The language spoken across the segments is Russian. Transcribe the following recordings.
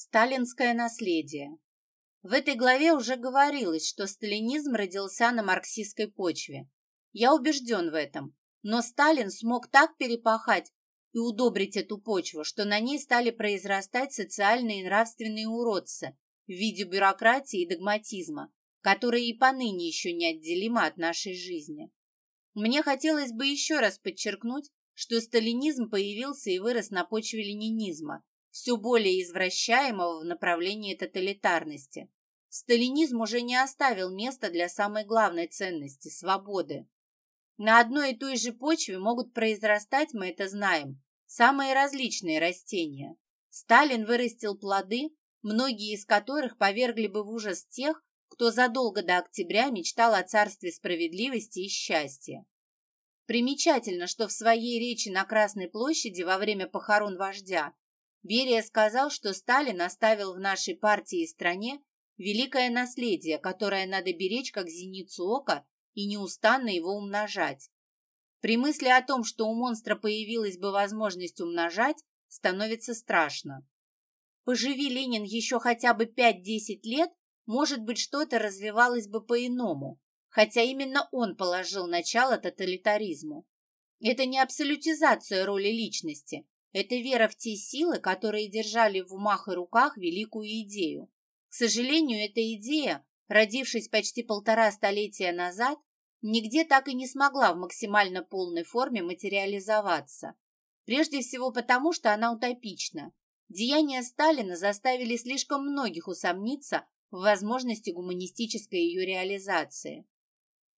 Сталинское наследие. В этой главе уже говорилось, что сталинизм родился на марксистской почве. Я убежден в этом. Но Сталин смог так перепахать и удобрить эту почву, что на ней стали произрастать социальные и нравственные уродцы в виде бюрократии и догматизма, которые и поныне еще неотделимы от нашей жизни. Мне хотелось бы еще раз подчеркнуть, что сталинизм появился и вырос на почве ленинизма, все более извращаемого в направлении тоталитарности. Сталинизм уже не оставил места для самой главной ценности – свободы. На одной и той же почве могут произрастать, мы это знаем, самые различные растения. Сталин вырастил плоды, многие из которых повергли бы в ужас тех, кто задолго до октября мечтал о царстве справедливости и счастья. Примечательно, что в своей речи на Красной площади во время похорон вождя Берия сказал, что Сталин оставил в нашей партии и стране великое наследие, которое надо беречь как зеницу ока и неустанно его умножать. При мысли о том, что у монстра появилась бы возможность умножать, становится страшно. Поживи Ленин еще хотя бы 5-10 лет, может быть, что-то развивалось бы по-иному, хотя именно он положил начало тоталитаризму. Это не абсолютизация роли личности, это вера в те силы, которые держали в умах и руках великую идею. К сожалению, эта идея, родившись почти полтора столетия назад, нигде так и не смогла в максимально полной форме материализоваться. Прежде всего потому, что она утопична. Деяния Сталина заставили слишком многих усомниться в возможности гуманистической ее реализации.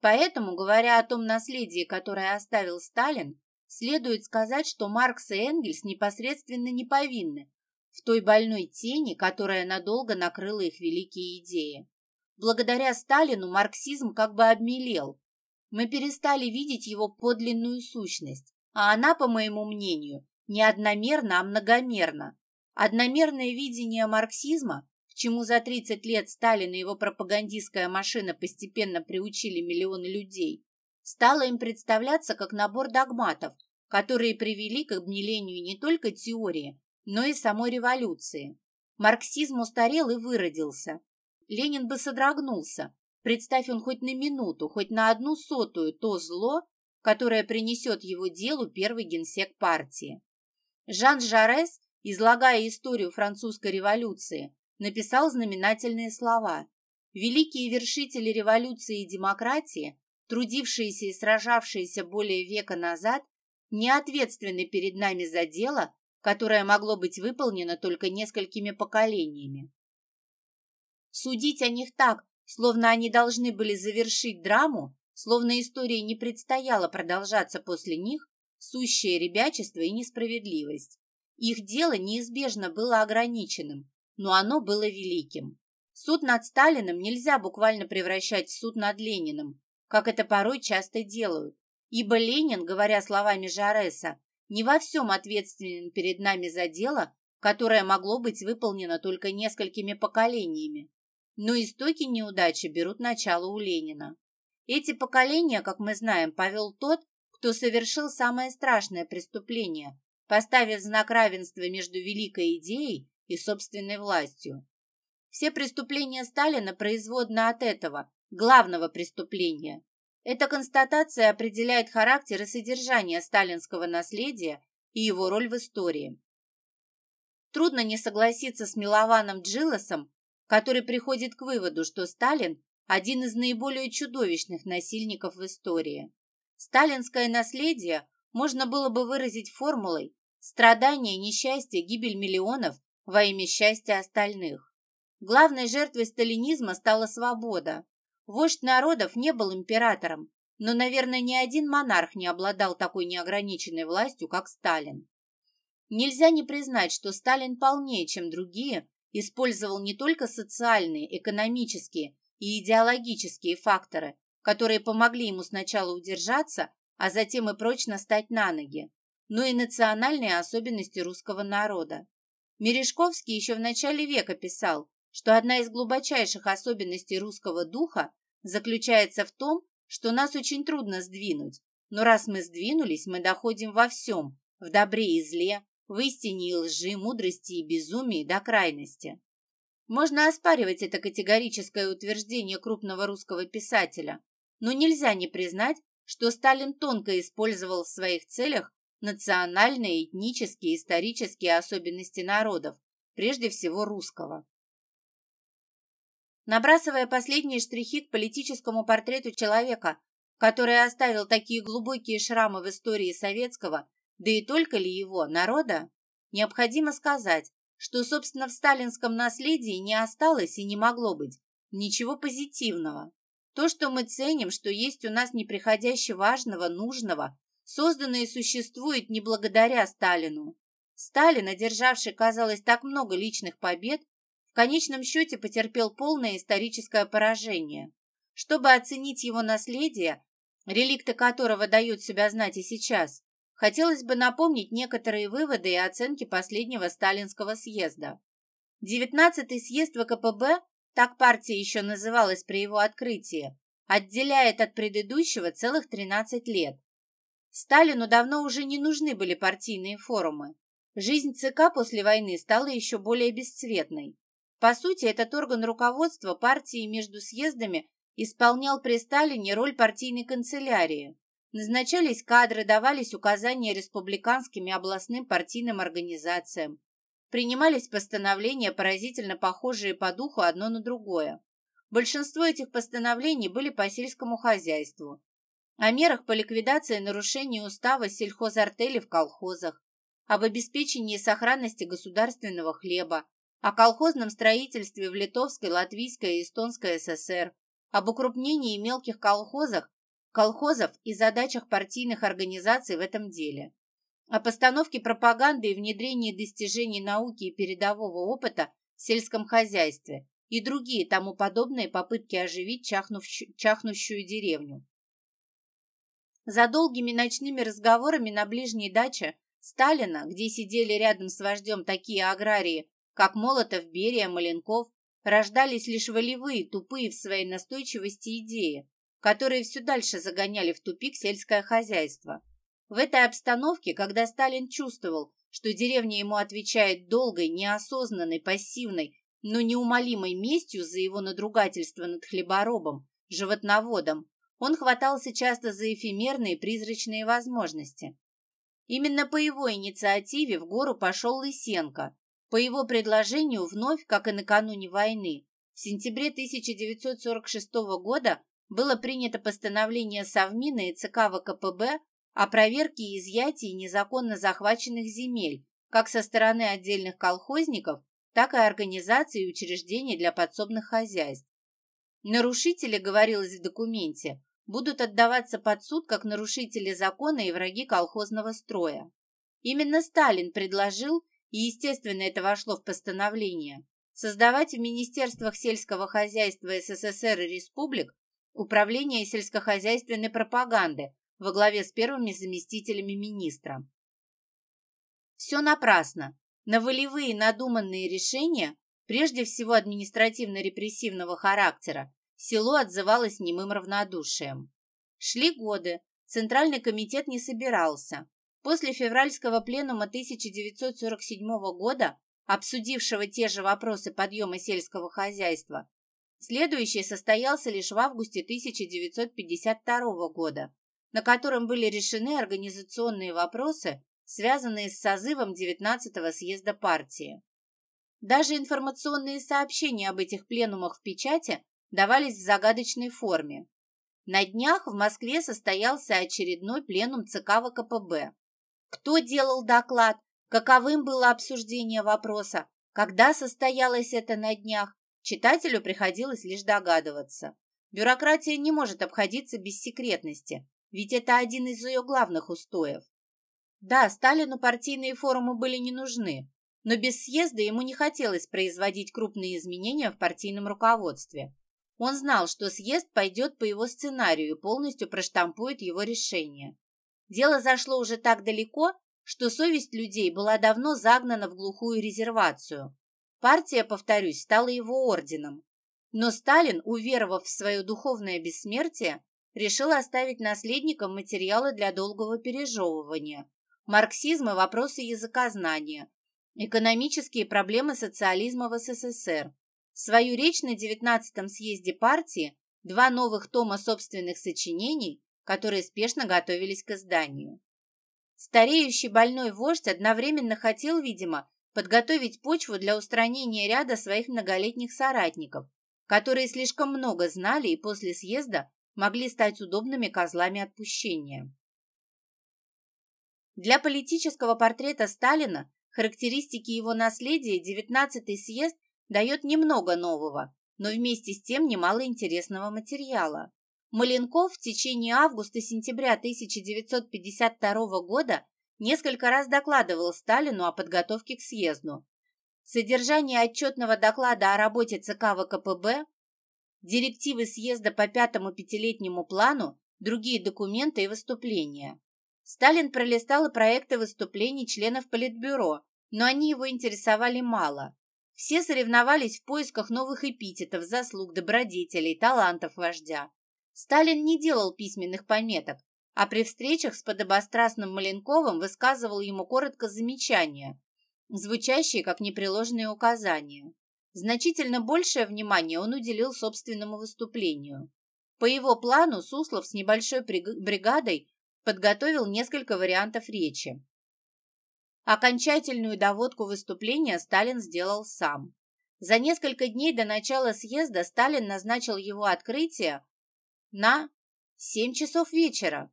Поэтому, говоря о том наследии, которое оставил Сталин, Следует сказать, что Маркс и Энгельс непосредственно не повинны в той больной тени, которая надолго накрыла их великие идеи. Благодаря Сталину марксизм как бы обмелел. Мы перестали видеть его подлинную сущность, а она, по моему мнению, не одномерна, а многомерна. Одномерное видение марксизма, к чему за 30 лет Сталин и его пропагандистская машина постепенно приучили миллионы людей, стало им представляться как набор догматов, которые привели к обмелению не только теории, но и самой революции. Марксизм устарел и выродился. Ленин бы содрогнулся, представь он хоть на минуту, хоть на одну сотую то зло, которое принесет его делу первый генсек партии. Жан Жарес, излагая историю французской революции, написал знаменательные слова. Великие вершители революции и демократии трудившиеся и сражавшиеся более века назад, не ответственны перед нами за дело, которое могло быть выполнено только несколькими поколениями. Судить о них так, словно они должны были завершить драму, словно история не предстояла продолжаться после них, сущее ребячество и несправедливость. Их дело неизбежно было ограниченным, но оно было великим. Суд над Сталиным нельзя буквально превращать в суд над Лениным, как это порой часто делают, ибо Ленин, говоря словами Жареса, не во всем ответственен перед нами за дело, которое могло быть выполнено только несколькими поколениями. Но истоки неудачи берут начало у Ленина. Эти поколения, как мы знаем, повел тот, кто совершил самое страшное преступление, поставив знак равенства между великой идеей и собственной властью. Все преступления Сталина производны от этого, главного преступления. Эта констатация определяет характер и содержание сталинского наследия и его роль в истории. Трудно не согласиться с Милованом Джилосом, который приходит к выводу, что Сталин – один из наиболее чудовищных насильников в истории. Сталинское наследие можно было бы выразить формулой «страдания, несчастье, гибель миллионов во имя счастья остальных». Главной жертвой сталинизма стала свобода, Вождь народов не был императором, но, наверное, ни один монарх не обладал такой неограниченной властью, как Сталин. Нельзя не признать, что Сталин полнее, чем другие, использовал не только социальные, экономические и идеологические факторы, которые помогли ему сначала удержаться, а затем и прочно стать на ноги, но и национальные особенности русского народа. Мережковский еще в начале века писал, что одна из глубочайших особенностей русского духа заключается в том, что нас очень трудно сдвинуть, но раз мы сдвинулись, мы доходим во всем, в добре и зле, в истине и лжи, мудрости и безумии до крайности. Можно оспаривать это категорическое утверждение крупного русского писателя, но нельзя не признать, что Сталин тонко использовал в своих целях национальные, этнические, исторические особенности народов, прежде всего русского. Набрасывая последние штрихи к политическому портрету человека, который оставил такие глубокие шрамы в истории советского, да и только ли его, народа, необходимо сказать, что, собственно, в сталинском наследии не осталось и не могло быть ничего позитивного. То, что мы ценим, что есть у нас неприходяще важного, нужного, создано и существует не благодаря Сталину. Сталин, одержавший, казалось, так много личных побед, конечном счете потерпел полное историческое поражение. Чтобы оценить его наследие, реликты которого дают себя знать и сейчас, хотелось бы напомнить некоторые выводы и оценки последнего сталинского съезда. 19-й съезд ВКПБ, так партия еще называлась при его открытии, отделяет от предыдущего целых 13 лет. Сталину давно уже не нужны были партийные форумы. Жизнь ЦК после войны стала еще более бесцветной. По сути, этот орган руководства партии между съездами исполнял при Сталине роль партийной канцелярии. Назначались кадры, давались указания республиканским и областным партийным организациям. Принимались постановления, поразительно похожие по духу одно на другое. Большинство этих постановлений были по сельскому хозяйству. О мерах по ликвидации нарушений устава сельхозартели в колхозах, об обеспечении сохранности государственного хлеба, о колхозном строительстве в Литовской, Латвийской и Эстонской ССР, об укрупнении мелких колхозах, колхозов и задачах партийных организаций в этом деле, о постановке пропаганды и внедрении достижений науки и передового опыта в сельском хозяйстве и другие тому подобные попытки оживить чахнувшую, чахнущую деревню. За долгими ночными разговорами на ближней даче Сталина, где сидели рядом с вождем такие аграрии, как Молотов, Берия, Маленков, рождались лишь волевые, тупые в своей настойчивости идеи, которые все дальше загоняли в тупик сельское хозяйство. В этой обстановке, когда Сталин чувствовал, что деревня ему отвечает долгой, неосознанной, пассивной, но неумолимой местью за его надругательство над хлеборобом, животноводом, он хватался часто за эфемерные призрачные возможности. Именно по его инициативе в гору пошел Лысенко, по его предложению вновь, как и накануне войны, в сентябре 1946 года было принято постановление Совмина и ЦК ВКПБ о проверке и изъятии незаконно захваченных земель как со стороны отдельных колхозников, так и организаций и учреждений для подсобных хозяйств. Нарушители, говорилось в документе, будут отдаваться под суд как нарушители закона и враги колхозного строя. Именно Сталин предложил и, естественно, это вошло в постановление, создавать в Министерствах сельского хозяйства СССР и республик Управление сельскохозяйственной пропаганды во главе с первыми заместителями министра. Все напрасно. На волевые надуманные решения, прежде всего административно-репрессивного характера, село отзывалось немым равнодушием. Шли годы, Центральный комитет не собирался, После февральского пленума 1947 года, обсудившего те же вопросы подъема сельского хозяйства, следующий состоялся лишь в августе 1952 года, на котором были решены организационные вопросы, связанные с созывом 19-го съезда партии. Даже информационные сообщения об этих пленумах в печати давались в загадочной форме. На днях в Москве состоялся очередной пленум ЦК ВКПБ. Кто делал доклад? Каковым было обсуждение вопроса? Когда состоялось это на днях? Читателю приходилось лишь догадываться. Бюрократия не может обходиться без секретности, ведь это один из ее главных устоев. Да, Сталину партийные форумы были не нужны, но без съезда ему не хотелось производить крупные изменения в партийном руководстве. Он знал, что съезд пойдет по его сценарию и полностью проштампует его решение. Дело зашло уже так далеко, что совесть людей была давно загнана в глухую резервацию. Партия, повторюсь, стала его орденом. Но Сталин, уверовав в свое духовное бессмертие, решил оставить наследникам материалы для долгого пережевывания. марксизм и вопросы языкознания, экономические проблемы социализма в СССР. Свою речь на 19-м съезде партии, два новых тома собственных сочинений, которые спешно готовились к изданию. Стареющий больной вождь одновременно хотел, видимо, подготовить почву для устранения ряда своих многолетних соратников, которые слишком много знали и после съезда могли стать удобными козлами отпущения. Для политического портрета Сталина характеристики его наследия 19-й съезд дает немного нового, но вместе с тем немало интересного материала. Маленков в течение августа-сентября 1952 года несколько раз докладывал Сталину о подготовке к съезду. Содержание отчетного доклада о работе ЦК ВКПБ, директивы съезда по пятому пятилетнему плану, другие документы и выступления. Сталин пролистал и проекты выступлений членов Политбюро, но они его интересовали мало. Все соревновались в поисках новых эпитетов, заслуг, добродетелей, талантов вождя. Сталин не делал письменных пометок, а при встречах с подобострастным Маленковым высказывал ему коротко замечания, звучащие как непреложные указания. Значительно большее внимание он уделил собственному выступлению. По его плану Суслов с небольшой бригадой подготовил несколько вариантов речи. Окончательную доводку выступления Сталин сделал сам. За несколько дней до начала съезда Сталин назначил его открытие на 7 часов вечера.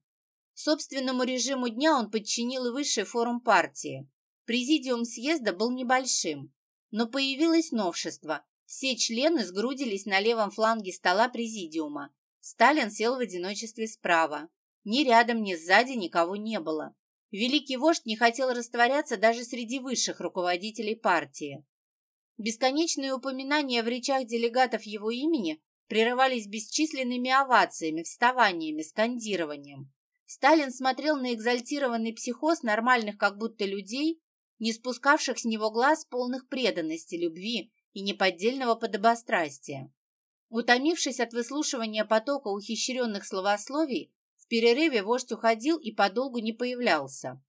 Собственному режиму дня он подчинил и высший форум партии. Президиум съезда был небольшим, но появилось новшество. Все члены сгрудились на левом фланге стола президиума. Сталин сел в одиночестве справа. Ни рядом, ни сзади никого не было. Великий вождь не хотел растворяться даже среди высших руководителей партии. Бесконечные упоминания в речах делегатов его имени прерывались бесчисленными овациями, вставаниями, скандированием. Сталин смотрел на экзальтированный психоз нормальных как будто людей, не спускавших с него глаз полных преданности, любви и неподдельного подобострастия. Утомившись от выслушивания потока ухищренных словословий, в перерыве вождь уходил и подолгу не появлялся.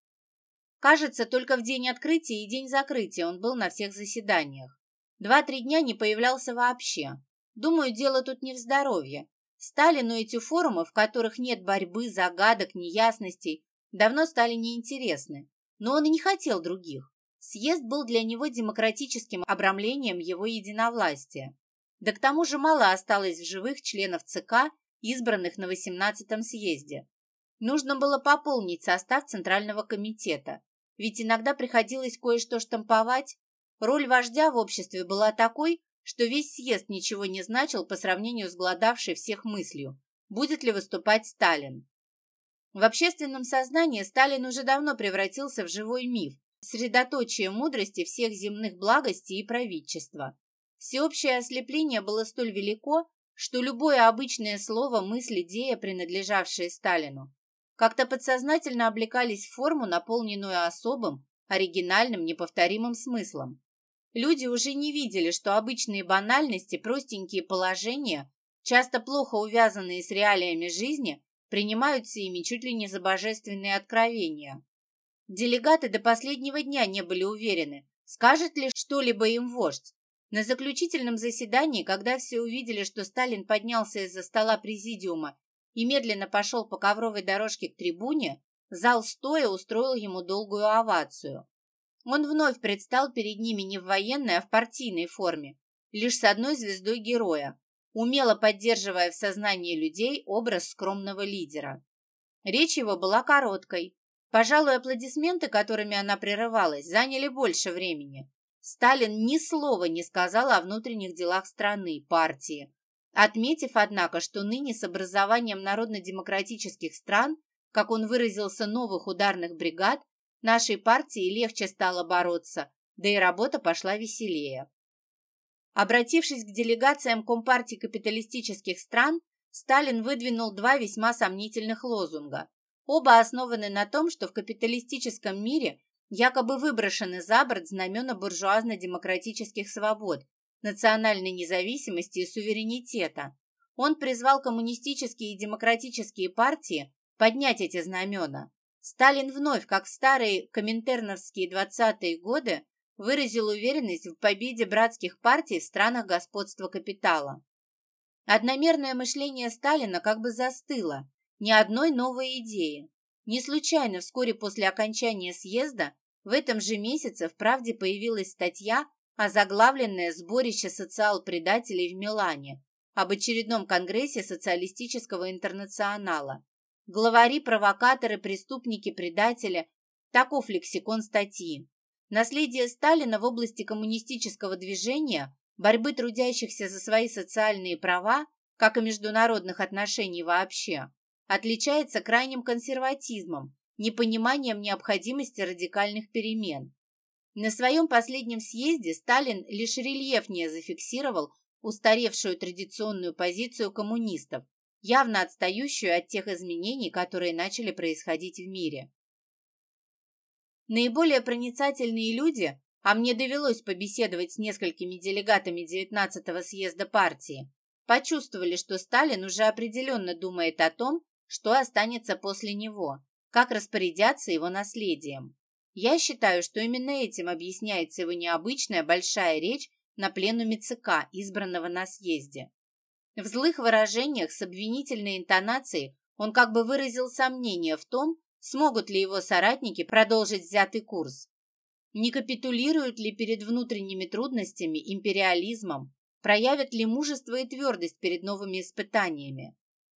Кажется, только в день открытия и день закрытия он был на всех заседаниях. Два-три дня не появлялся вообще. Думаю, дело тут не в здоровье. Сталину эти форумы, в которых нет борьбы, загадок, неясностей, давно стали неинтересны. Но он и не хотел других. Съезд был для него демократическим обрамлением его единовластия. Да к тому же мало осталось в живых членов ЦК избранных на 18-м съезде. Нужно было пополнить состав Центрального комитета, ведь иногда приходилось кое-что штамповать. Роль вождя в обществе была такой, что весь съезд ничего не значил по сравнению с гладавшей всех мыслью, будет ли выступать Сталин. В общественном сознании Сталин уже давно превратился в живой миф, средоточие мудрости всех земных благостей и правительства. Всеобщее ослепление было столь велико, что любое обычное слово, мысль, идея, принадлежавшие Сталину, как-то подсознательно облекались в форму, наполненную особым, оригинальным, неповторимым смыслом. Люди уже не видели, что обычные банальности, простенькие положения, часто плохо увязанные с реалиями жизни, принимаются ими чуть ли не за божественные откровения. Делегаты до последнего дня не были уверены, скажет ли что-либо им вождь, на заключительном заседании, когда все увидели, что Сталин поднялся из-за стола президиума и медленно пошел по ковровой дорожке к трибуне, зал стоя устроил ему долгую овацию. Он вновь предстал перед ними не в военной, а в партийной форме, лишь с одной звездой героя, умело поддерживая в сознании людей образ скромного лидера. Речь его была короткой. Пожалуй, аплодисменты, которыми она прерывалась, заняли больше времени. Сталин ни слова не сказал о внутренних делах страны, партии, отметив, однако, что ныне с образованием народно-демократических стран, как он выразился, новых ударных бригад, нашей партии легче стало бороться, да и работа пошла веселее. Обратившись к делегациям Компартии капиталистических стран, Сталин выдвинул два весьма сомнительных лозунга. Оба основаны на том, что в капиталистическом мире якобы выброшены за борт знамена буржуазно-демократических свобод, национальной независимости и суверенитета. Он призвал коммунистические и демократические партии поднять эти знамена. Сталин вновь, как в старые коминтерновские двадцатые годы, выразил уверенность в победе братских партий в странах господства капитала. Одномерное мышление Сталина как бы застыло, ни одной новой идеи. Не случайно вскоре после окончания съезда в этом же месяце в «Правде» появилась статья, озаглавленная «Сборище социал-предателей в Милане» об очередном конгрессе социалистического интернационала. Главари, провокаторы, преступники, предатели – таков лексикон статьи. Наследие Сталина в области коммунистического движения, борьбы трудящихся за свои социальные права, как и международных отношений вообще, отличается крайним консерватизмом, непониманием необходимости радикальных перемен. На своем последнем съезде Сталин лишь рельефнее зафиксировал устаревшую традиционную позицию коммунистов, явно отстающую от тех изменений, которые начали происходить в мире. Наиболее проницательные люди, а мне довелось побеседовать с несколькими делегатами 19-го съезда партии, почувствовали, что Сталин уже определенно думает о том, что останется после него, как распорядятся его наследием. Я считаю, что именно этим объясняется его необычная большая речь на пленуме ЦК, избранного на съезде. В злых выражениях с обвинительной интонацией он как бы выразил сомнение в том, смогут ли его соратники продолжить взятый курс. Не капитулируют ли перед внутренними трудностями, империализмом, проявят ли мужество и твердость перед новыми испытаниями.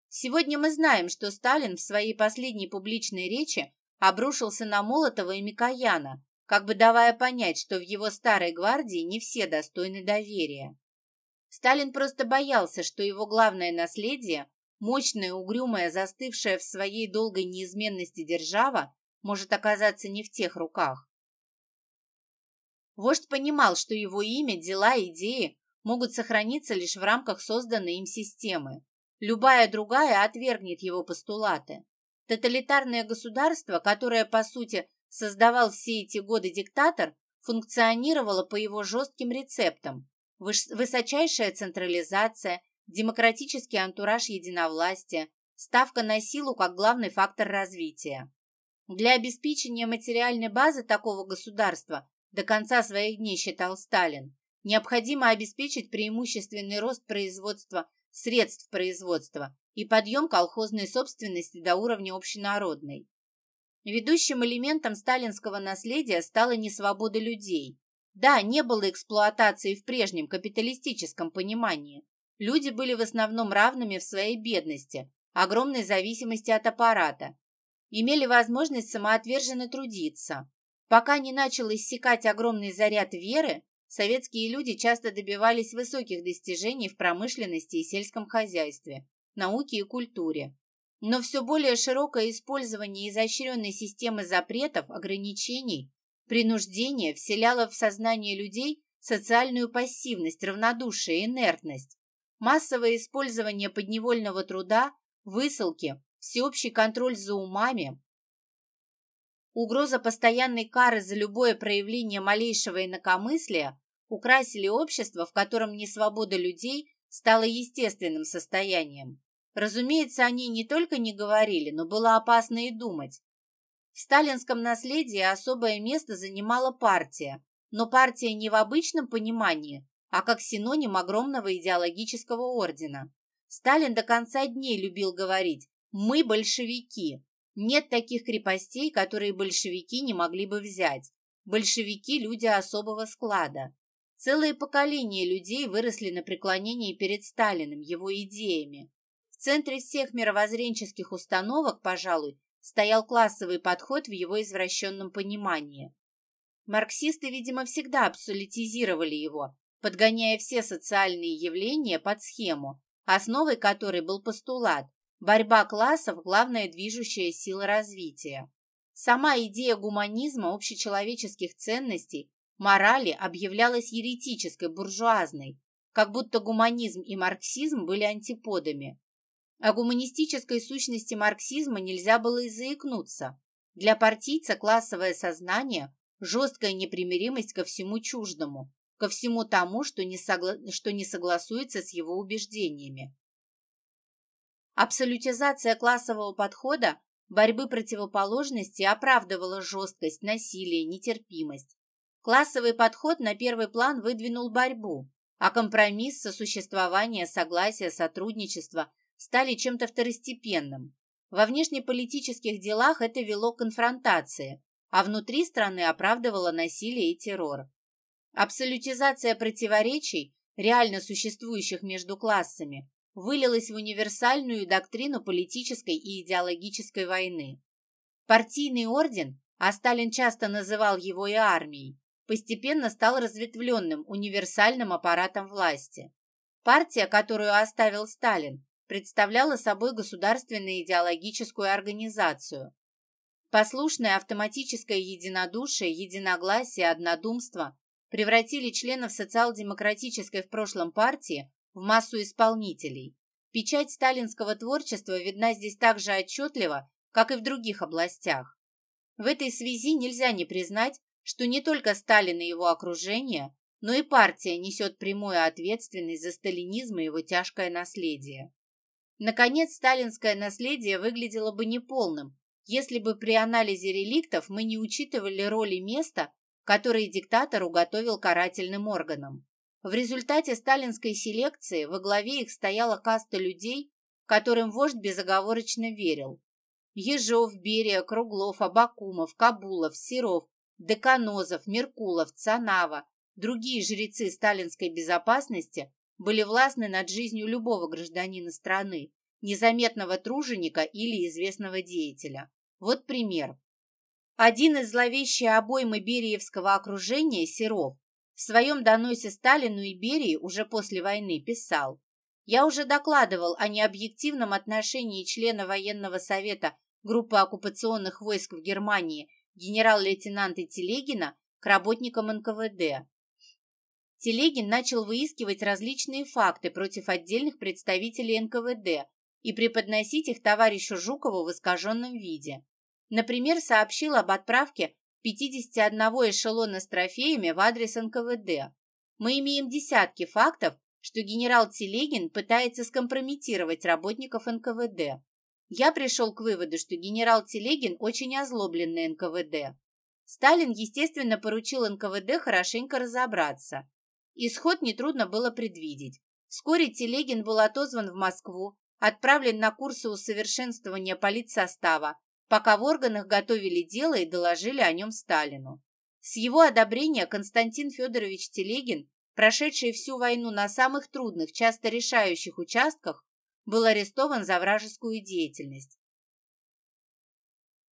Сегодня мы знаем, что Сталин в своей последней публичной речи обрушился на Молотова и Микояна, как бы давая понять, что в его старой гвардии не все достойны доверия. Сталин просто боялся, что его главное наследие, мощная, угрюмая, застывшая в своей долгой неизменности держава, может оказаться не в тех руках. Вождь понимал, что его имя, дела, идеи могут сохраниться лишь в рамках созданной им системы. Любая другая отвергнет его постулаты. Тоталитарное государство, которое, по сути, создавал все эти годы диктатор, функционировало по его жестким рецептам, высочайшая централизация, демократический антураж единовластия, ставка на силу как главный фактор развития. Для обеспечения материальной базы такого государства до конца своих дней считал Сталин, необходимо обеспечить преимущественный рост производства средств производства и подъем колхозной собственности до уровня общенародной. Ведущим элементом сталинского наследия стала несвобода людей, да, не было эксплуатации в прежнем капиталистическом понимании. Люди были в основном равными в своей бедности, огромной зависимости от аппарата. Имели возможность самоотверженно трудиться. Пока не начал иссякать огромный заряд веры, советские люди часто добивались высоких достижений в промышленности и сельском хозяйстве, науке и культуре. Но все более широкое использование изощренной системы запретов, ограничений Принуждение вселяло в сознание людей социальную пассивность, равнодушие, инертность. Массовое использование подневольного труда, высылки, всеобщий контроль за умами, угроза постоянной кары за любое проявление малейшего инакомыслия украсили общество, в котором несвобода людей стала естественным состоянием. Разумеется, они не только не говорили, но было опасно и думать. В сталинском наследии особое место занимала партия, но партия не в обычном понимании, а как синоним огромного идеологического ордена. Сталин до конца дней любил говорить «мы большевики». Нет таких крепостей, которые большевики не могли бы взять. Большевики – люди особого склада. Целые поколения людей выросли на преклонении перед Сталиным, его идеями. В центре всех мировоззренческих установок, пожалуй, стоял классовый подход в его извращенном понимании. Марксисты, видимо, всегда абсолютизировали его, подгоняя все социальные явления под схему, основой которой был постулат «борьба классов – главная движущая сила развития». Сама идея гуманизма общечеловеческих ценностей, морали объявлялась еретической, буржуазной, как будто гуманизм и марксизм были антиподами. О гуманистической сущности марксизма нельзя было и заикнуться. Для партийца классовое сознание – жесткая непримиримость ко всему чуждому, ко всему тому, что не, согла... что не согласуется с его убеждениями. Абсолютизация классового подхода борьбы противоположностей оправдывала жесткость, насилие, нетерпимость. Классовый подход на первый план выдвинул борьбу, а компромисс, сосуществование, согласие, сотрудничество стали чем-то второстепенным. Во внешнеполитических делах это вело к конфронтации, а внутри страны оправдывало насилие и террор. Абсолютизация противоречий, реально существующих между классами, вылилась в универсальную доктрину политической и идеологической войны. Партийный орден, а Сталин часто называл его и армией, постепенно стал разветвленным универсальным аппаратом власти. Партия, которую оставил Сталин, представляла собой государственную идеологическую организацию. Послушное автоматическое единодушие, единогласие, однодумство превратили членов социал-демократической в прошлом партии в массу исполнителей. Печать сталинского творчества видна здесь так же отчетливо, как и в других областях. В этой связи нельзя не признать, что не только Сталин и его окружение, но и партия несет прямую ответственность за сталинизм и его тяжкое наследие. Наконец, сталинское наследие выглядело бы неполным, если бы при анализе реликтов мы не учитывали роли места, которое диктатор уготовил карательным органам. В результате сталинской селекции во главе их стояла каста людей, которым вождь безоговорочно верил. Ежов, Берия, Круглов, Абакумов, Кабулов, Серов, Деканозов, Меркулов, Цанава, другие жрецы сталинской безопасности были властны над жизнью любого гражданина страны, незаметного труженика или известного деятеля. Вот пример. Один из зловещей обоймы Бериевского окружения, Серов, в своем доносе Сталину и Берии уже после войны писал «Я уже докладывал о необъективном отношении члена военного совета группы оккупационных войск в Германии генерал-лейтенанта Телегина к работникам НКВД. Телегин начал выискивать различные факты против отдельных представителей НКВД и преподносить их товарищу Жукову в искаженном виде. Например, сообщил об отправке 51 эшелона с трофеями в адрес НКВД. Мы имеем десятки фактов, что генерал Телегин пытается скомпрометировать работников НКВД. Я пришел к выводу, что генерал Телегин очень озлоблен на НКВД. Сталин, естественно, поручил НКВД хорошенько разобраться. Исход нетрудно было предвидеть. Вскоре Телегин был отозван в Москву, отправлен на курсы усовершенствования политсостава, пока в органах готовили дело и доложили о нем Сталину. С его одобрения Константин Федорович Телегин, прошедший всю войну на самых трудных, часто решающих участках, был арестован за вражескую деятельность.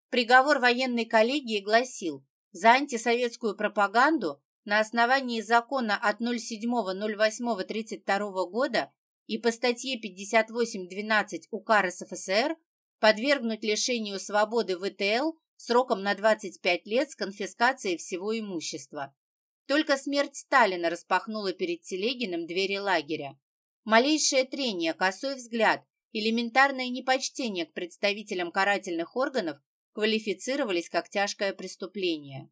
Приговор военной коллегии гласил, за антисоветскую пропаганду на основании закона от 07.08.32 года и по статье 58.12 УК РСФСР подвергнуть лишению свободы ВТЛ сроком на 25 лет с конфискацией всего имущества. Только смерть Сталина распахнула перед Телегиным двери лагеря. Малейшее трение, косой взгляд, элементарное непочтение к представителям карательных органов квалифицировались как тяжкое преступление.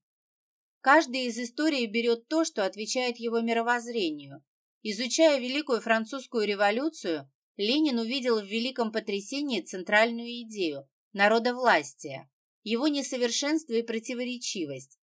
Каждый из истории берет то, что отвечает его мировоззрению. Изучая Великую Французскую революцию, Ленин увидел в великом потрясении центральную идею – народовластия, его несовершенство и противоречивость.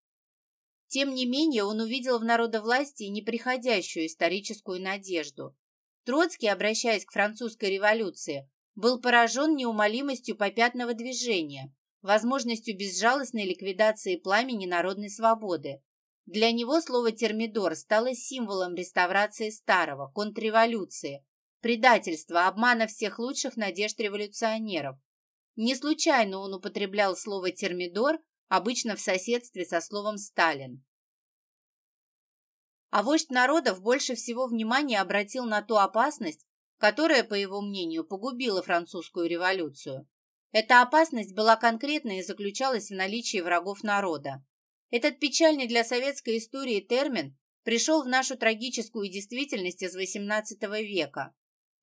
Тем не менее, он увидел в народовластии неприходящую историческую надежду. Троцкий, обращаясь к французской революции, был поражен неумолимостью попятного движения, возможностью безжалостной ликвидации пламени народной свободы. Для него слово «термидор» стало символом реставрации старого, контрреволюции, предательства, обмана всех лучших надежд революционеров. Не случайно он употреблял слово «термидор», обычно в соседстве со словом «Сталин». А вождь народов больше всего внимания обратил на ту опасность, которая, по его мнению, погубила французскую революцию. Эта опасность была конкретной и заключалась в наличии врагов народа. Этот печальный для советской истории термин пришел в нашу трагическую действительность из XVIII века.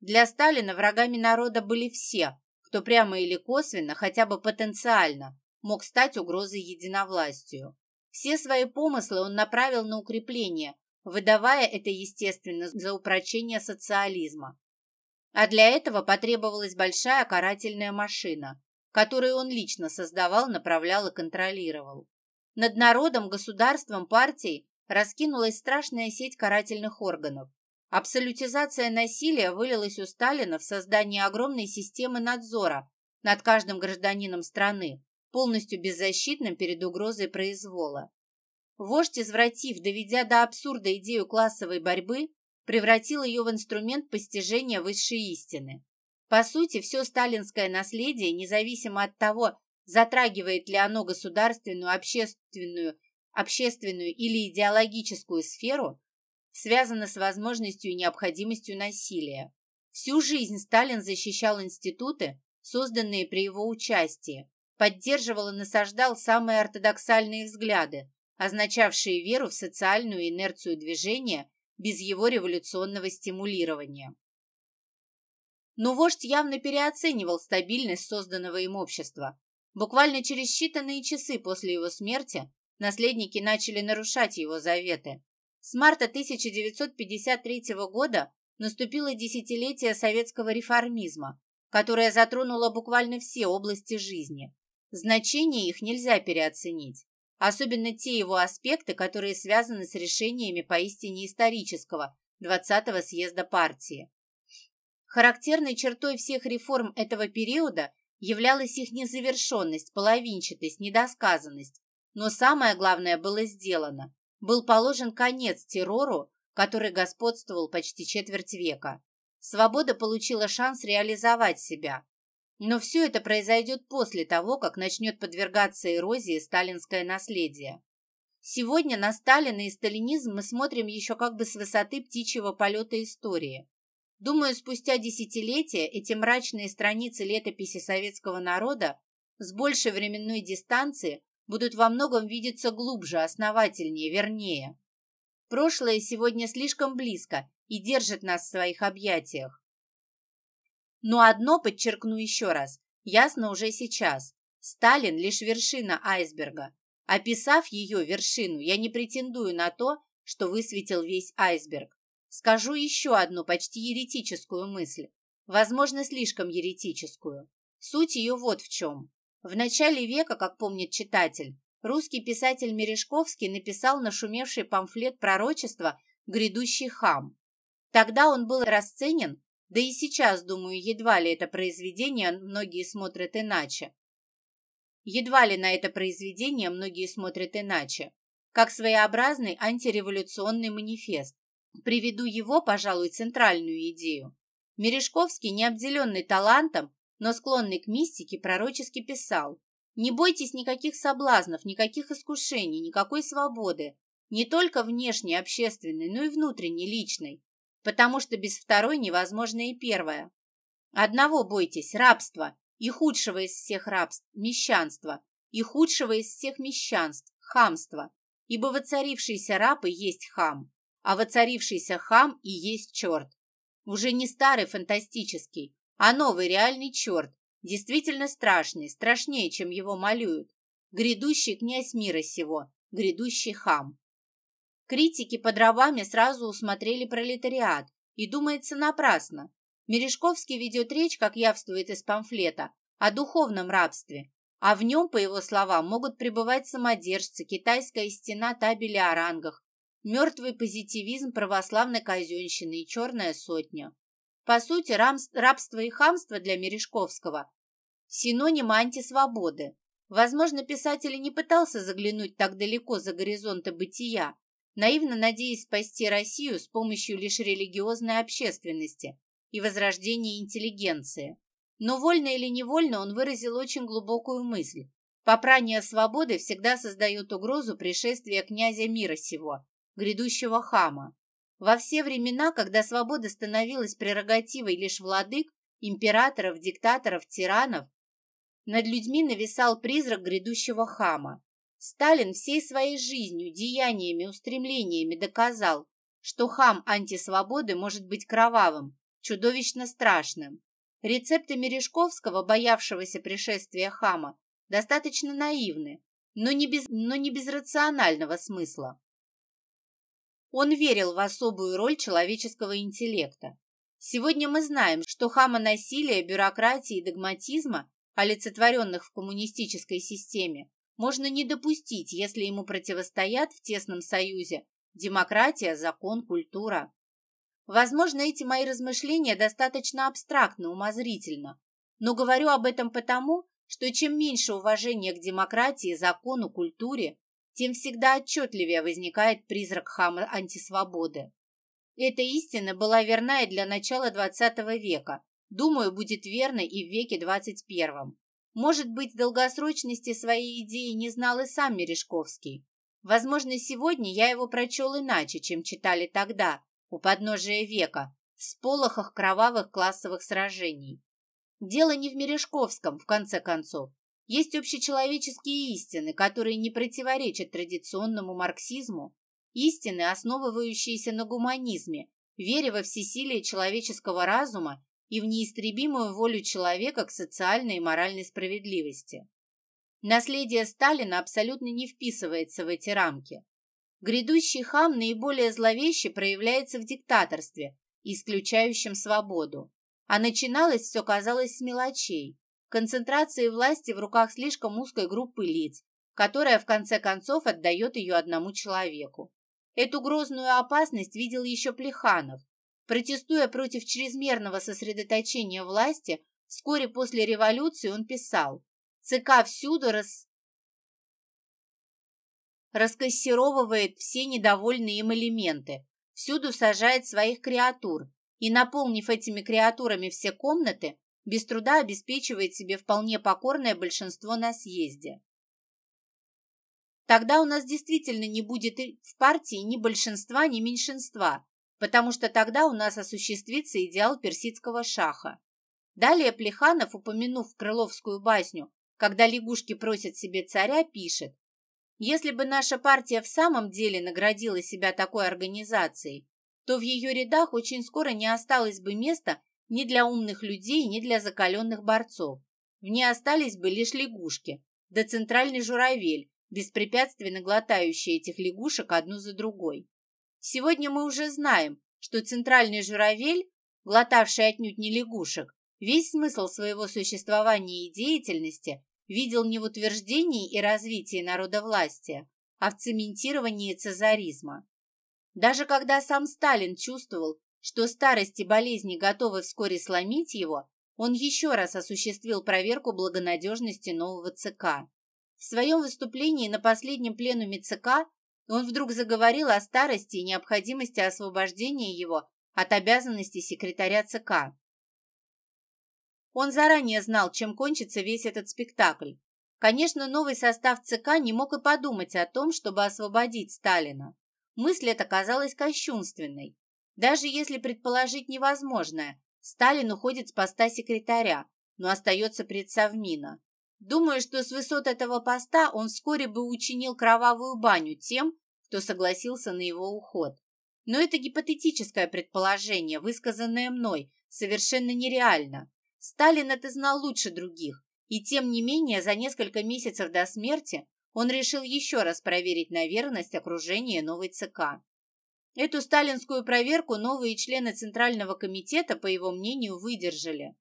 Для Сталина врагами народа были все, кто прямо или косвенно, хотя бы потенциально, мог стать угрозой единовластию. Все свои помыслы он направил на укрепление, выдавая это, естественно, за упрочение социализма. А для этого потребовалась большая карательная машина, которые он лично создавал, направлял и контролировал. Над народом, государством, партией раскинулась страшная сеть карательных органов. Абсолютизация насилия вылилась у Сталина в создание огромной системы надзора над каждым гражданином страны, полностью беззащитным перед угрозой произвола. Вождь, извратив, доведя до абсурда идею классовой борьбы, превратил ее в инструмент постижения высшей истины. По сути, все сталинское наследие, независимо от того, затрагивает ли оно государственную, общественную, общественную или идеологическую сферу, связано с возможностью и необходимостью насилия. Всю жизнь Сталин защищал институты, созданные при его участии, поддерживал и насаждал самые ортодоксальные взгляды, означавшие веру в социальную инерцию движения без его революционного стимулирования. Но вождь явно переоценивал стабильность созданного им общества. Буквально через считанные часы после его смерти наследники начали нарушать его заветы. С марта 1953 года наступило десятилетие советского реформизма, которое затронуло буквально все области жизни. Значение их нельзя переоценить, особенно те его аспекты, которые связаны с решениями поистине исторического 20-го съезда партии. Характерной чертой всех реформ этого периода являлась их незавершенность, половинчатость, недосказанность. Но самое главное было сделано. Был положен конец террору, который господствовал почти четверть века. Свобода получила шанс реализовать себя. Но все это произойдет после того, как начнет подвергаться эрозии сталинское наследие. Сегодня на Сталина и сталинизм мы смотрим еще как бы с высоты птичьего полета истории. Думаю, спустя десятилетия эти мрачные страницы летописи советского народа с большей временной дистанции будут во многом видеться глубже, основательнее, вернее. Прошлое сегодня слишком близко и держит нас в своих объятиях. Но одно подчеркну еще раз, ясно уже сейчас. Сталин – лишь вершина айсберга. Описав ее вершину, я не претендую на то, что высветил весь айсберг. Скажу еще одну почти еретическую мысль, возможно, слишком еретическую. Суть ее вот в чем. В начале века, как помнит читатель, русский писатель Мережковский написал нашумевший памфлет пророчества «Грядущий хам». Тогда он был расценен, да и сейчас, думаю, едва ли это произведение многие смотрят иначе. Едва ли на это произведение многие смотрят иначе, как своеобразный антиреволюционный манифест, Приведу его, пожалуй, центральную идею. Мережковский, не обделенный талантом, но склонный к мистике, пророчески писал. «Не бойтесь никаких соблазнов, никаких искушений, никакой свободы, не только внешней, общественной, но и внутренней, личной, потому что без второй невозможно и первое. Одного бойтесь – рабства, и худшего из всех рабств – мещанства, и худшего из всех мещанств – хамства, ибо воцарившийся раб и есть хам а воцарившийся хам и есть черт. Уже не старый фантастический, а новый реальный черт, действительно страшный, страшнее, чем его малюют. Грядущий князь мира сего, грядущий хам. Критики под рабами сразу усмотрели пролетариат, и думается напрасно. Мережковский ведет речь, как явствует из памфлета, о духовном рабстве, а в нем, по его словам, могут пребывать самодержцы, китайская стена табели о рангах, мертвый позитивизм православной казенщины и черная сотня. По сути, рабство и хамство для Мережковского – синоним антисвободы. Возможно, писатель и не пытался заглянуть так далеко за горизонты бытия, наивно надеясь спасти Россию с помощью лишь религиозной общественности и возрождения интеллигенции. Но вольно или невольно он выразил очень глубокую мысль. Попрание свободы всегда создает угрозу пришествия князя мира сего, грядущего хама. Во все времена, когда свобода становилась прерогативой лишь владык, императоров, диктаторов, тиранов, над людьми нависал призрак грядущего хама. Сталин всей своей жизнью, деяниями, устремлениями доказал, что хам антисвободы может быть кровавым, чудовищно страшным. Рецепты Мережковского, боявшегося пришествия хама, достаточно наивны, но не без, но не без рационального смысла. Он верил в особую роль человеческого интеллекта. Сегодня мы знаем, что хама насилия, бюрократии и догматизма олицетворенных в коммунистической системе, можно не допустить, если ему противостоят в тесном союзе демократия, закон, культура. Возможно, эти мои размышления достаточно абстрактно, умозрительно, но говорю об этом потому, что чем меньше уважения к демократии, закону, культуре, тем всегда отчетливее возникает призрак хама антисвободы. Эта истина была верна и для начала XX века, думаю, будет верной и в веке XXI. Может быть, долгосрочности своей идеи не знал и сам Мережковский. Возможно, сегодня я его прочел иначе, чем читали тогда, у подножия века, в сполохах кровавых классовых сражений. Дело не в Мережковском, в конце концов. Есть общечеловеческие истины, которые не противоречат традиционному марксизму, истины, основывающиеся на гуманизме, вере во всесилие человеческого разума и в неистребимую волю человека к социальной и моральной справедливости. Наследие Сталина абсолютно не вписывается в эти рамки. Грядущий хам наиболее зловеще проявляется в диктаторстве, исключающем свободу. А начиналось все, казалось, с мелочей. Концентрации власти в руках слишком узкой группы лиц, которая в конце концов отдает ее одному человеку. Эту грозную опасность видел еще Плеханов. Протестуя против чрезмерного сосредоточения власти, вскоре после революции он писал ЦК всюду рас... раскассировывает все недовольные им элементы, всюду сажает своих креатур и, наполнив этими креатурами все комнаты, без труда обеспечивает себе вполне покорное большинство на съезде. Тогда у нас действительно не будет в партии ни большинства, ни меньшинства, потому что тогда у нас осуществится идеал персидского шаха. Далее Плеханов, упомянув Крыловскую басню когда лягушки просят себе царя, пишет, «Если бы наша партия в самом деле наградила себя такой организацией, то в ее рядах очень скоро не осталось бы места ни для умных людей, ни для закаленных борцов. В ней остались бы лишь лягушки, да центральный журавель, беспрепятственно глотающий этих лягушек одну за другой. Сегодня мы уже знаем, что центральный журавель, глотавший отнюдь не лягушек, весь смысл своего существования и деятельности видел не в утверждении и развитии народовластия, а в цементировании цезаризма. Даже когда сам Сталин чувствовал, что старость и болезни готовы вскоре сломить его, он еще раз осуществил проверку благонадежности нового ЦК. В своем выступлении на последнем пленуме ЦК он вдруг заговорил о старости и необходимости освобождения его от обязанностей секретаря ЦК. Он заранее знал, чем кончится весь этот спектакль. Конечно, новый состав ЦК не мог и подумать о том, чтобы освободить Сталина. Мысль эта казалась кощунственной. Даже если предположить невозможное, Сталин уходит с поста секретаря, но остается предсовмина. Думаю, что с высот этого поста он вскоре бы учинил кровавую баню тем, кто согласился на его уход. Но это гипотетическое предположение, высказанное мной, совершенно нереально. Сталин это знал лучше других, и тем не менее за несколько месяцев до смерти он решил еще раз проверить на верность окружения новой ЦК. Эту сталинскую проверку новые члены Центрального комитета, по его мнению, выдержали.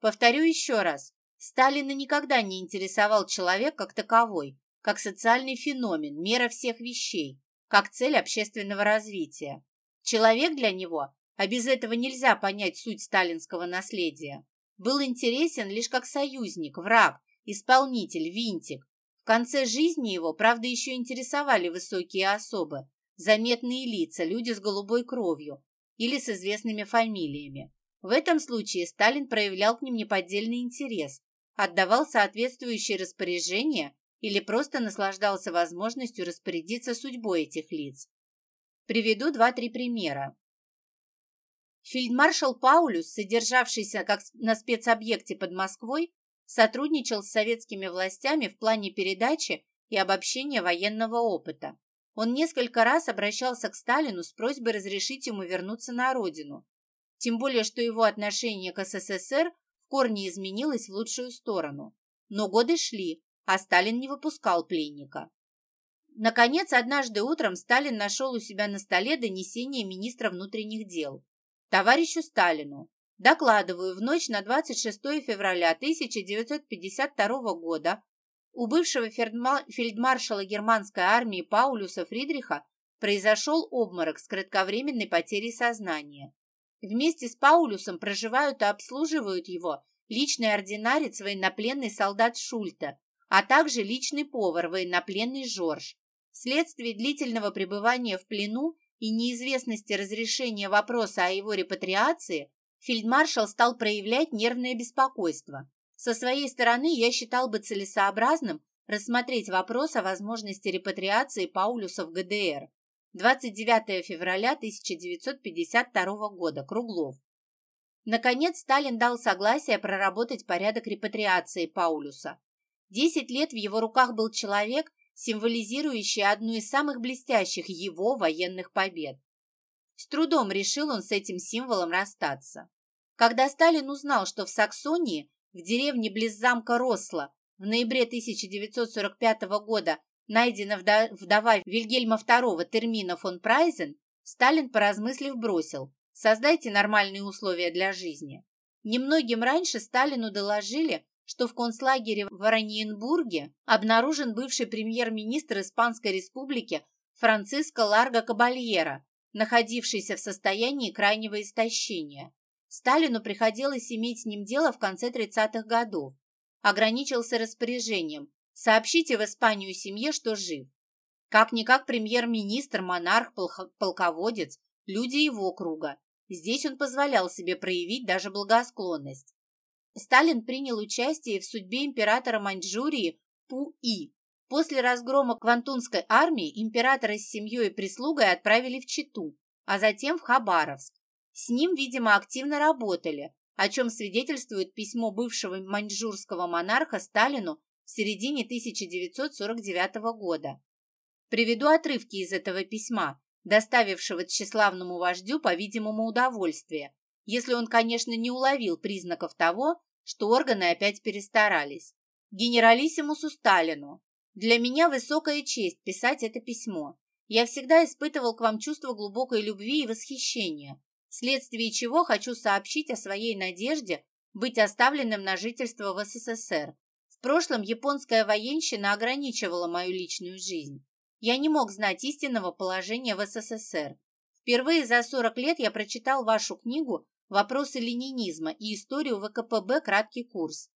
Повторю еще раз, Сталина никогда не интересовал человек как таковой, как социальный феномен, мера всех вещей, как цель общественного развития. Человек для него, а без этого нельзя понять суть сталинского наследия, был интересен лишь как союзник, враг, исполнитель, винтик. В конце жизни его, правда, еще интересовали высокие особы, заметные лица, люди с голубой кровью или с известными фамилиями. В этом случае Сталин проявлял к ним неподдельный интерес, отдавал соответствующие распоряжения или просто наслаждался возможностью распорядиться судьбой этих лиц. Приведу два-три примера. Фельдмаршал Паулюс, содержавшийся как на спецобъекте под Москвой, сотрудничал с советскими властями в плане передачи и обобщения военного опыта. Он несколько раз обращался к Сталину с просьбой разрешить ему вернуться на родину. Тем более, что его отношение к СССР корне изменилось в лучшую сторону. Но годы шли, а Сталин не выпускал пленника. Наконец, однажды утром Сталин нашел у себя на столе донесение министра внутренних дел. Товарищу Сталину, Докладываю, в ночь на 26 февраля 1952 года у бывшего фельдмаршала германской армии Паулюса Фридриха произошел обморок с кратковременной потерей сознания. Вместе с Паулюсом проживают и обслуживают его личный ординарец военнопленный солдат Шульта, а также личный повар военнопленный Жорж. Вследствие длительного пребывания в плену и неизвестности разрешения вопроса о его репатриации, фельдмаршал стал проявлять нервное беспокойство. Со своей стороны я считал бы целесообразным рассмотреть вопрос о возможности репатриации Паулюса в ГДР. 29 февраля 1952 года. Круглов. Наконец, Сталин дал согласие проработать порядок репатриации Паулюса. Десять лет в его руках был человек, символизирующий одну из самых блестящих его военных побед. С трудом решил он с этим символом расстаться. Когда Сталин узнал, что в Саксонии, в деревне близ замка Росло, в ноябре 1945 года найдена вдова Вильгельма II Термина фон Прайзен, Сталин, поразмыслив, бросил «Создайте нормальные условия для жизни». Немногим раньше Сталину доложили, что в концлагере в Ораниенбурге обнаружен бывший премьер-министр Испанской республики Франциско Ларго Кабальера, находившийся в состоянии крайнего истощения. Сталину приходилось иметь с ним дело в конце 30-х годов. Ограничился распоряжением «Сообщите в Испанию семье, что жив». Как-никак премьер-министр, монарх, полководец, люди его круга. Здесь он позволял себе проявить даже благосклонность. Сталин принял участие в судьбе императора Маньчжурии Пу-И. После разгрома Квантунской армии императора с семьей и прислугой отправили в Читу, а затем в Хабаровск. С ним, видимо, активно работали, о чем свидетельствует письмо бывшего маньчжурского монарха Сталину в середине 1949 года. Приведу отрывки из этого письма, доставившего тщеславному вождю, по-видимому, удовольствие, если он, конечно, не уловил признаков того, что органы опять перестарались. Генералиссимусу Сталину. Для меня высокая честь писать это письмо. Я всегда испытывал к вам чувство глубокой любви и восхищения, вследствие чего хочу сообщить о своей надежде быть оставленным на жительство в СССР. Прошлом японская военщина ограничивала мою личную жизнь. Я не мог знать истинного положения в СССР. Впервые за 40 лет я прочитал вашу книгу вопросы ленинизма и историю ВКПБ краткий курс.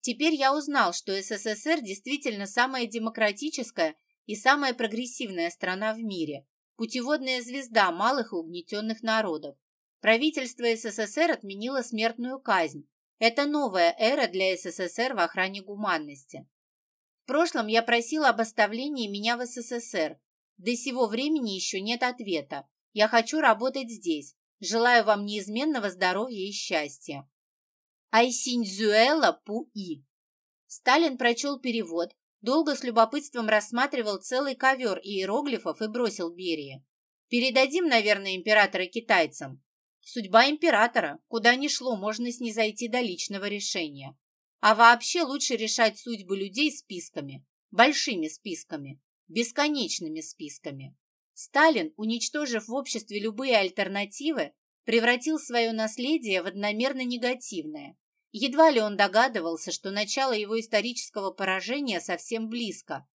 Теперь я узнал, что СССР действительно самая демократическая и самая прогрессивная страна в мире, путеводная звезда малых и угнетенных народов. Правительство СССР отменило смертную казнь. Это новая эра для СССР в охране гуманности. В прошлом я просил об оставлении меня в СССР. До сего времени еще нет ответа. Я хочу работать здесь. Желаю вам неизменного здоровья и счастья. Айсиньзуэла Пу-И. Сталин прочел перевод, долго с любопытством рассматривал целый ковер иероглифов и бросил Берии. Передадим, наверное, императора китайцам. Судьба императора, куда ни шло, можно снизойти до личного решения. А вообще лучше решать судьбы людей списками, большими списками, бесконечными списками. Сталин, уничтожив в обществе любые альтернативы, превратил свое наследие в одномерно негативное. Едва ли он догадывался, что начало его исторического поражения совсем близко.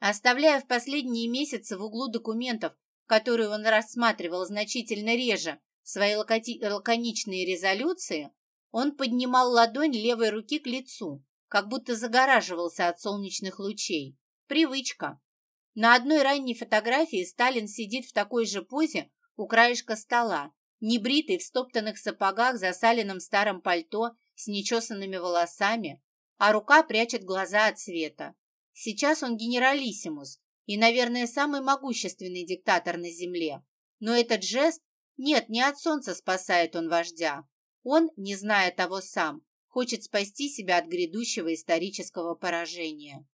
Оставляя в последние месяцы в углу документов, которые он рассматривал значительно реже, свои лаконичные резолюции, он поднимал ладонь левой руки к лицу, как будто загораживался от солнечных лучей. Привычка. На одной ранней фотографии Сталин сидит в такой же позе у краешка стола, небритый в стоптанных сапогах, засаленном старом пальто, с нечесанными волосами, а рука прячет глаза от света. Сейчас он генералиссимус и, наверное, самый могущественный диктатор на земле. Но этот жест, нет, не от солнца спасает он вождя. Он, не зная того сам, хочет спасти себя от грядущего исторического поражения.